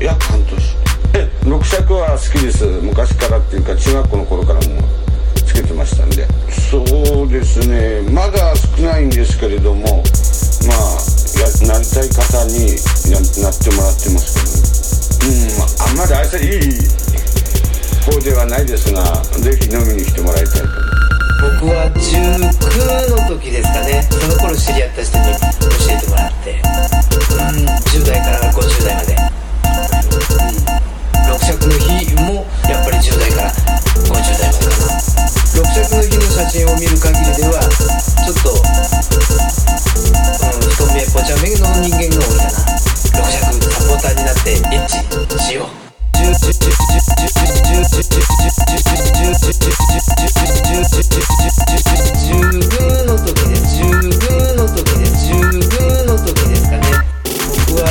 約半年。え六尺は好きです。昔からっていうか中学校の頃からもつけてましたんで。そうですね。まだ少ないんですけれどもまあやなりたい方になってもらってますけど。ねうんあんまり愛されいい方ではないですがぜひ飲みに来てもらいたいと。僕は19の時ですかね。その頃知り合った人に。ッチしよう10の時で10の時で10の時ですかね僕は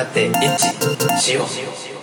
なってエッチしよう。